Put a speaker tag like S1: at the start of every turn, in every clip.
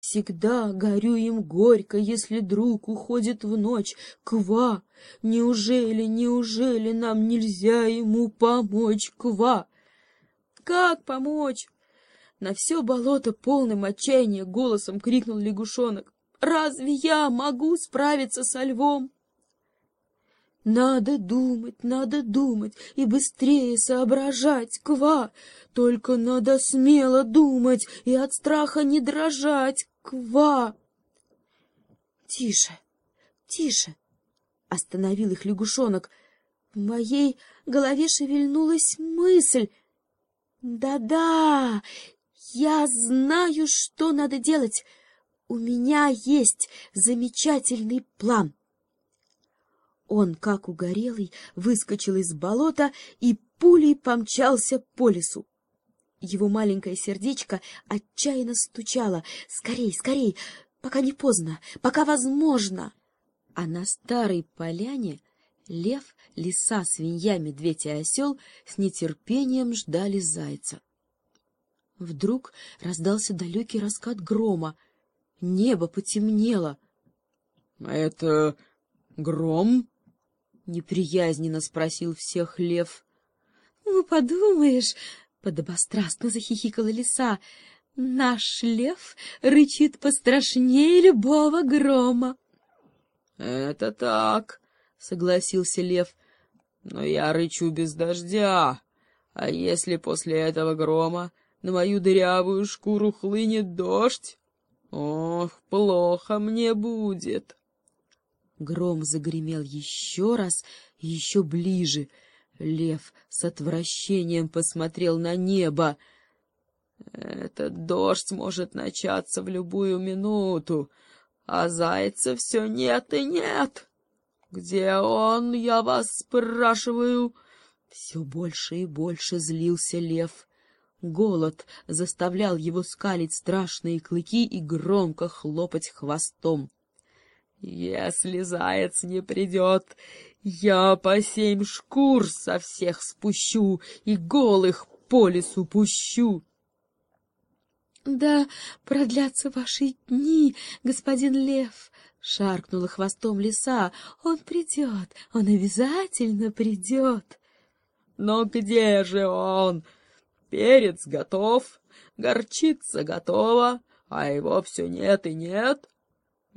S1: Всегда горю им горько, если друг уходит в ночь. Ква! Неужели, неужели нам нельзя ему помочь, Ква? Как помочь? На все болото полным отчаяния голосом крикнул лягушонок. Разве я могу справиться со львом? Надо думать, надо думать и быстрее соображать, Ква. Только надо смело думать и от страха не дрожать, Ква! Тише, тише! Остановил их лягушонок. В моей голове шевельнулась мысль. Да-да, я знаю, что надо делать. У меня есть замечательный план. Он, как угорелый, выскочил из болота и пулей помчался по лесу. Его маленькое сердечко отчаянно стучало. «Скорей, скорей! Пока не поздно! Пока возможно!» А на старой поляне лев, лиса, свинья, медведь и осел с нетерпением ждали зайца. Вдруг раздался далекий раскат грома. Небо потемнело.
S2: — Это гром?
S1: — неприязненно спросил всех лев. — Ну, подумаешь, — подобострастно захихикала лиса. — Наш лев рычит пострашнее любого грома.
S2: — Это так, — согласился лев, — но я рычу без дождя. А если после этого грома на мою дырявую шкуру хлынет дождь? Ох, плохо мне будет.
S1: Гром загремел еще раз, еще ближе — Лев с отвращением посмотрел на небо.
S2: «Этот дождь может начаться в любую минуту, а зайца все нет и нет. Где он, я вас спрашиваю?»
S1: Все больше и больше злился лев. Голод заставлял его скалить страшные клыки и громко хлопать хвостом.
S2: «Если заяц не придет, я по семь шкур со всех спущу и голых по лесу пущу.
S1: — Да продлятся ваши дни, господин лев, — шаркнула хвостом лиса. — Он придет, он обязательно придет.
S2: — Но где же он? Перец готов, горчица готова, а его все нет и нет.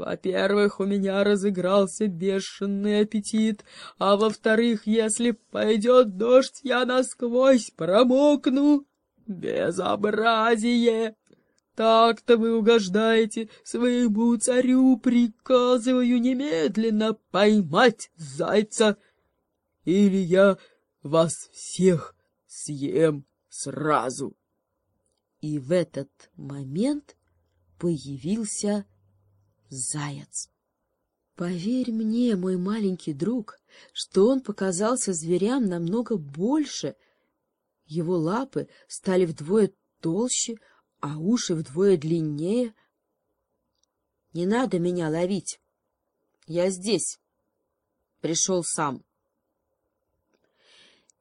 S2: Во-первых, у меня разыгрался бешеный аппетит, а во-вторых, если пойдет дождь, я насквозь промокну. Безобразие! Так-то вы угождаете своему царю, приказываю немедленно поймать зайца, или я вас всех съем сразу.
S1: И в этот момент появился заяц. Поверь мне, мой маленький друг, что он показался зверям намного больше. Его лапы стали вдвое толще, а уши вдвое длиннее. Не надо меня ловить. Я здесь. Пришел сам.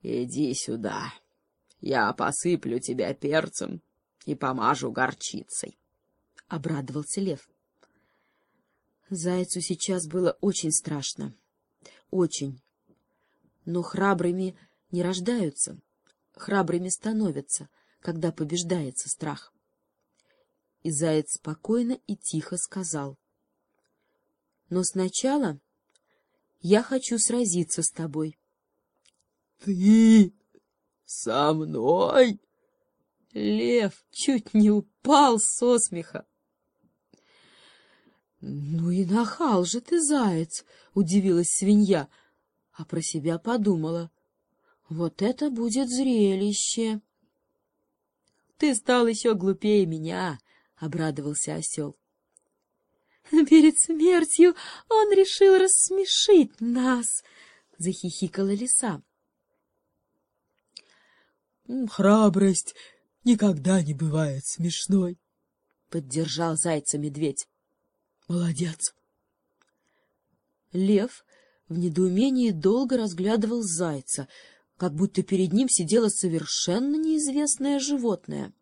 S2: Иди сюда. Я посыплю тебя перцем и помажу горчицей. — обрадовался лев.
S1: Зайцу сейчас было очень страшно. Очень. Но храбрыми не рождаются. Храбрыми становятся, когда побеждается страх. И заяц спокойно и тихо сказал. — Но сначала я хочу сразиться с тобой.
S2: — Ты со мной?
S1: Лев чуть не упал со смеха. — Ну и нахал же ты, заяц! — удивилась свинья, а про себя подумала. — Вот это будет зрелище! — Ты стал еще глупее меня! — обрадовался осел. — Перед смертью он решил рассмешить нас! — захихикала лиса.
S2: — Храбрость никогда не бывает смешной! — поддержал зайца медведь. Молодец.
S1: Лев в недоумении долго разглядывал зайца, как будто перед ним сидело совершенно неизвестное животное.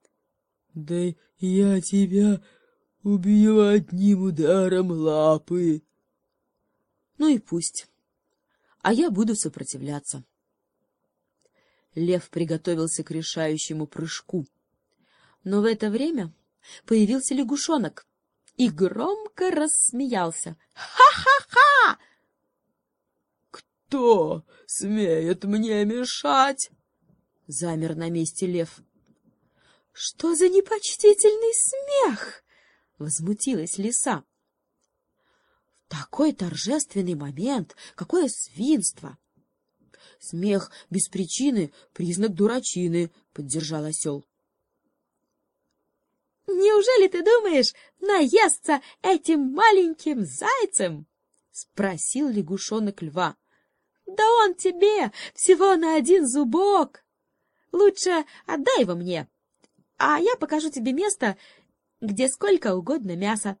S2: — Да я тебя убью одним ударом лапы.
S1: Ну и пусть. А я буду сопротивляться. Лев приготовился к решающему прыжку. Но в это время появился лягушонок и громко рассмеялся. «Ха-ха-ха!»
S2: «Кто смеет мне мешать?»
S1: Замер на месте лев. «Что за непочтительный смех?» — возмутилась лиса. «В такой торжественный момент! Какое свинство!» «Смех без причины — признак дурачины», — поддержал осел. «Неужели ты думаешь наесться этим маленьким зайцем?» — спросил лягушонок льва. «Да он тебе всего на один зубок! Лучше отдай его мне, а я покажу тебе место, где сколько угодно мяса.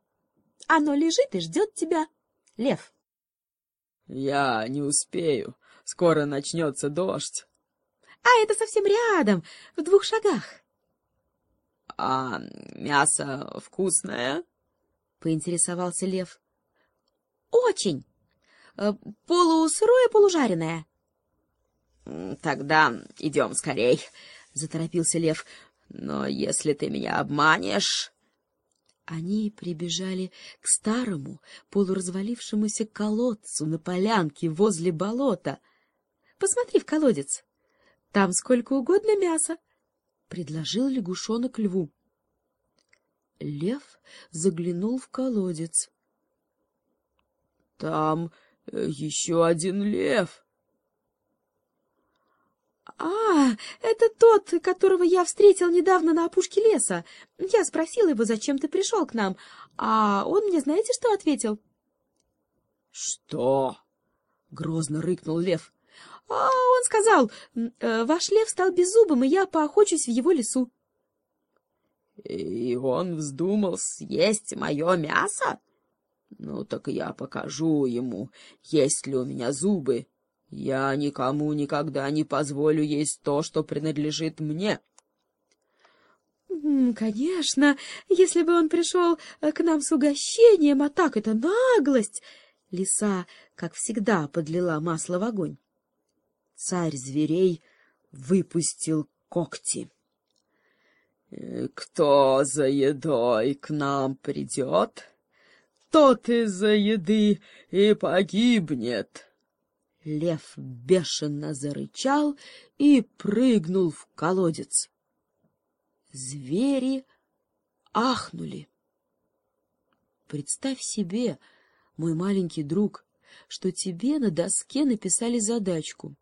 S1: Оно лежит и ждет тебя, лев».
S2: «Я не успею. Скоро начнется дождь».
S1: «А это совсем рядом, в двух шагах».
S2: «А мясо вкусное?» — поинтересовался лев.
S1: «Очень. Э, полусырое, полужаренное».
S2: «Тогда идем скорей», — заторопился лев. «Но если ты меня обманешь...»
S1: Они прибежали к старому, полуразвалившемуся колодцу на полянке возле болота. — Посмотри в колодец. Там сколько угодно мяса предложил лягушонок льву. Лев заглянул в колодец.
S2: — Там э, еще один лев.
S1: — А, это тот, которого я встретил недавно на опушке леса. Я спросил его, зачем ты пришел к нам, а он мне знаете, что ответил?
S2: — Что?
S1: — грозно рыкнул лев. А сказал, «Э, ваш лев стал беззубым, и я поохочусь в его лесу.
S2: И он вздумал съесть мое мясо? Ну, так я покажу ему, есть ли у меня зубы. Я никому никогда не позволю есть то, что принадлежит мне.
S1: Конечно, если бы он пришел э, к нам с угощением, а так это наглость! Лиса, как всегда, подлила масло в огонь царь зверей выпустил когти.
S2: «Э, — Кто за едой к нам придет, тот из-за еды и погибнет.
S1: Лев бешено зарычал и прыгнул в колодец. Звери ахнули. Представь себе, мой маленький друг, что тебе на доске написали задачку